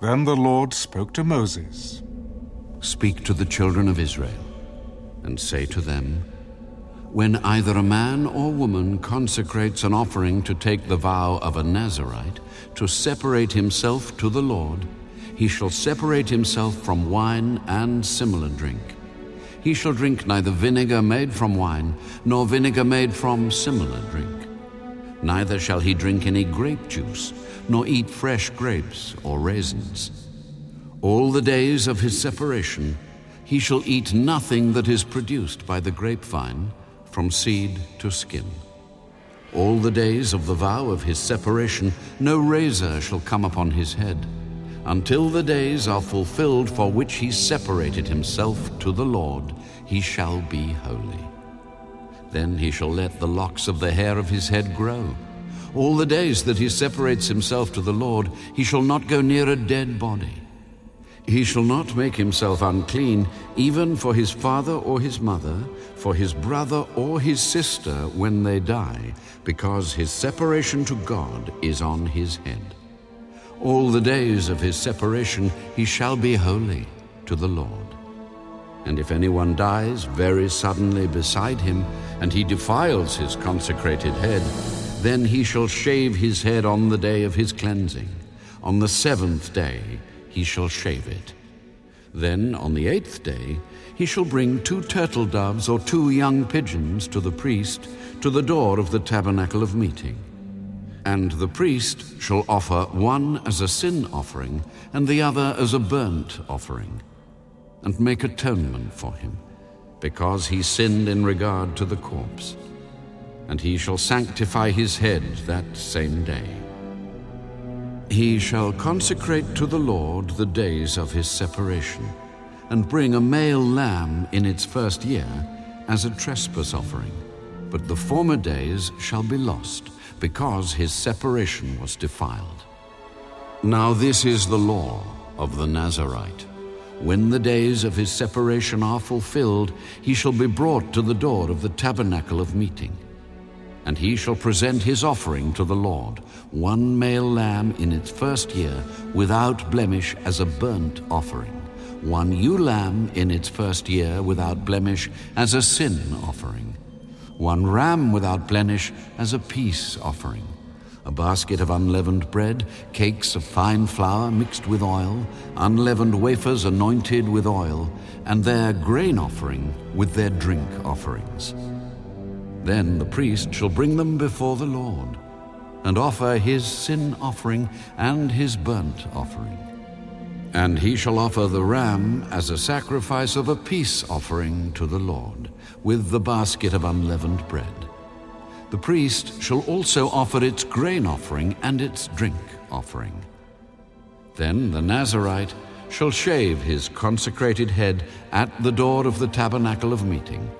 Then the Lord spoke to Moses. Speak to the children of Israel, and say to them, When either a man or woman consecrates an offering to take the vow of a Nazarite, to separate himself to the Lord, he shall separate himself from wine and similar drink. He shall drink neither vinegar made from wine, nor vinegar made from similar drink. Neither shall he drink any grape juice, nor eat fresh grapes or raisins. All the days of his separation, he shall eat nothing that is produced by the grapevine, from seed to skin. All the days of the vow of his separation, no razor shall come upon his head, until the days are fulfilled for which he separated himself to the Lord, he shall be holy. Then he shall let the locks of the hair of his head grow. All the days that he separates himself to the Lord, he shall not go near a dead body. He shall not make himself unclean, even for his father or his mother, for his brother or his sister when they die, because his separation to God is on his head. All the days of his separation he shall be holy to the Lord. And if anyone dies very suddenly beside him, and he defiles his consecrated head, then he shall shave his head on the day of his cleansing. On the seventh day he shall shave it. Then on the eighth day he shall bring two turtle doves or two young pigeons to the priest to the door of the tabernacle of meeting. And the priest shall offer one as a sin offering and the other as a burnt offering and make atonement for him, because he sinned in regard to the corpse. And he shall sanctify his head that same day. He shall consecrate to the Lord the days of his separation, and bring a male lamb in its first year as a trespass offering. But the former days shall be lost, because his separation was defiled. Now this is the law of the Nazarite. When the days of his separation are fulfilled, he shall be brought to the door of the tabernacle of meeting. And he shall present his offering to the Lord, one male lamb in its first year, without blemish, as a burnt offering, one ewe lamb in its first year, without blemish, as a sin offering, one ram without blemish, as a peace offering a basket of unleavened bread, cakes of fine flour mixed with oil, unleavened wafers anointed with oil, and their grain offering with their drink offerings. Then the priest shall bring them before the Lord, and offer his sin offering and his burnt offering. And he shall offer the ram as a sacrifice of a peace offering to the Lord, with the basket of unleavened bread. The priest shall also offer its grain offering and its drink offering. Then the Nazarite shall shave his consecrated head at the door of the tabernacle of meeting,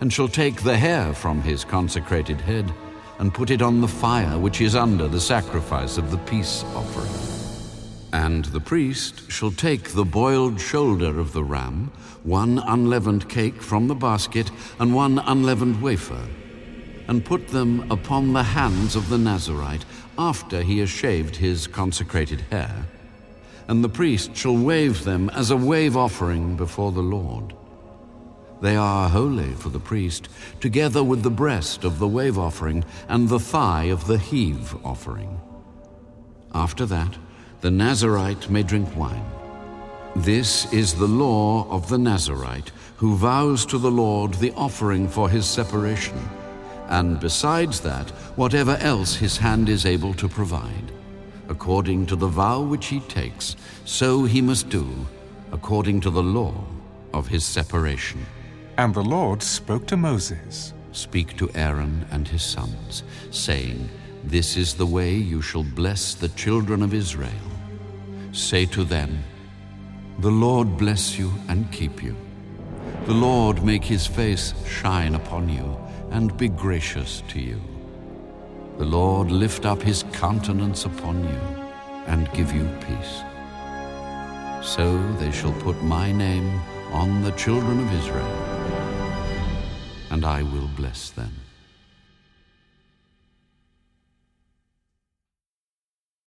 and shall take the hair from his consecrated head, and put it on the fire which is under the sacrifice of the peace offering. And the priest shall take the boiled shoulder of the ram, one unleavened cake from the basket, and one unleavened wafer and put them upon the hands of the Nazarite after he has shaved his consecrated hair. And the priest shall wave them as a wave offering before the Lord. They are holy for the priest, together with the breast of the wave offering and the thigh of the heave offering. After that, the Nazarite may drink wine. This is the law of the Nazarite, who vows to the Lord the offering for his separation and besides that, whatever else his hand is able to provide. According to the vow which he takes, so he must do, according to the law of his separation. And the Lord spoke to Moses Speak to Aaron and his sons, saying, This is the way you shall bless the children of Israel. Say to them, The Lord bless you and keep you. The Lord make his face shine upon you and be gracious to you. The Lord lift up his countenance upon you and give you peace. So they shall put my name on the children of Israel, and I will bless them.